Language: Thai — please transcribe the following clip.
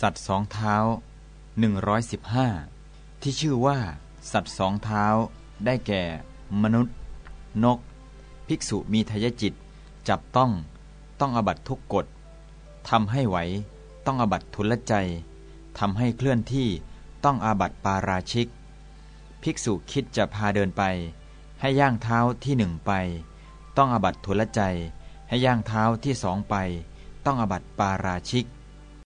สัตว์สองเท้า115 ที่ชื่อว่า สัตว์สองเท้า ได้แก่ มนุษย์ นก ภิกษุมีทายจิต จับต้อง ต้องอบัตทุกกฎทำให้ไหว ต้องอบัตทุลใจทำให้เคลื่อนที่ต้องอาบัตปาราชิก ภิกษุคิดจะพาเดินไป ให้ย่างเท้าที่หนึ่งไป ต้องอบัตทุลใจ ให้ย่างเท้าที่สองไป ต้องอบัตปาราชิก